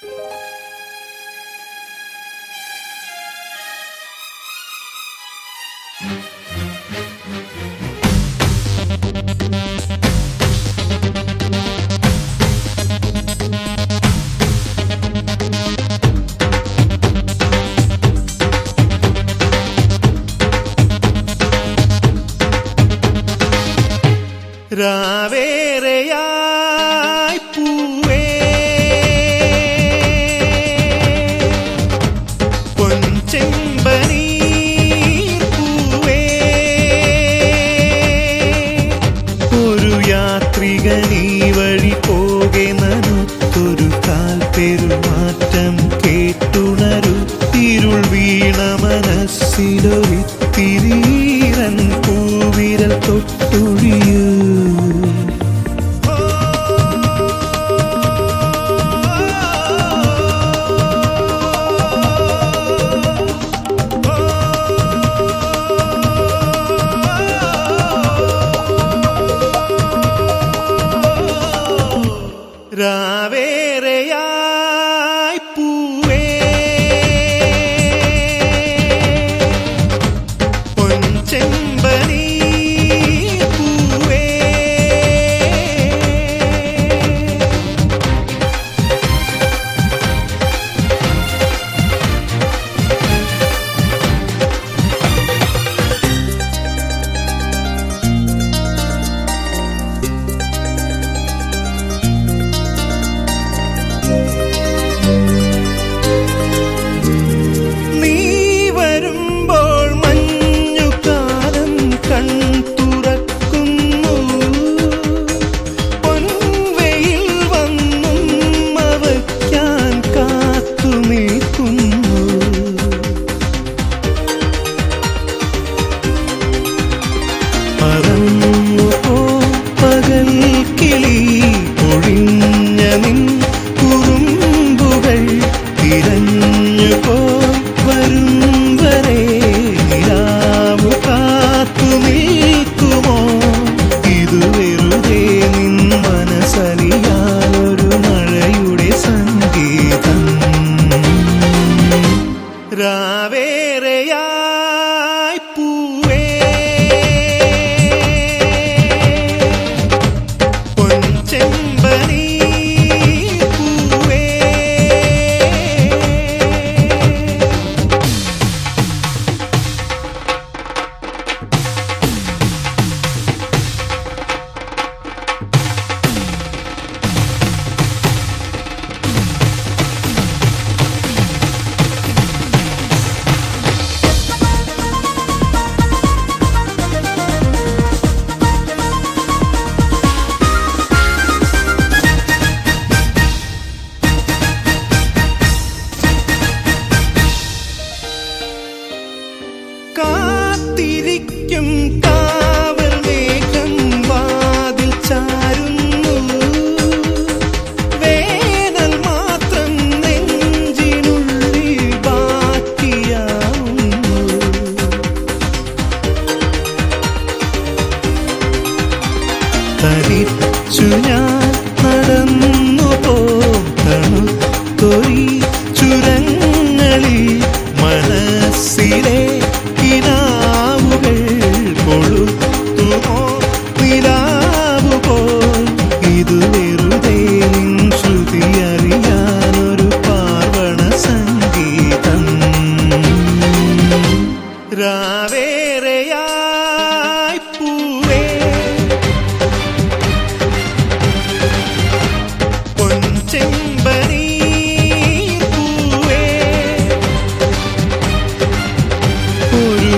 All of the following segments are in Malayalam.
Mm-hmm. പെരുമാറ്റം കേട്ടുണരു. തിരുൾ വീണ മനസ്സിലൊരിത്തിരീരൻ പൂവിരൽ തൊട്ടൊഴിയൂ. രാവേറെയാ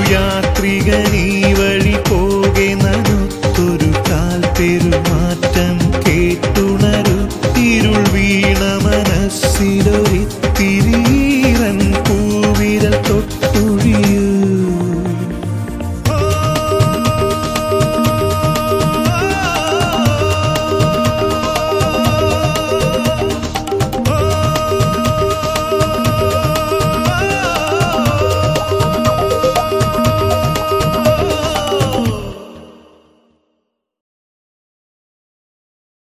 യാത്രികനീ വഴി പോകെ നടുത്തൊരു കാൽ പെരുമാറ്റം കേട്ടുണരു. തിരുൾ വീണ മനസ്സിലൊരു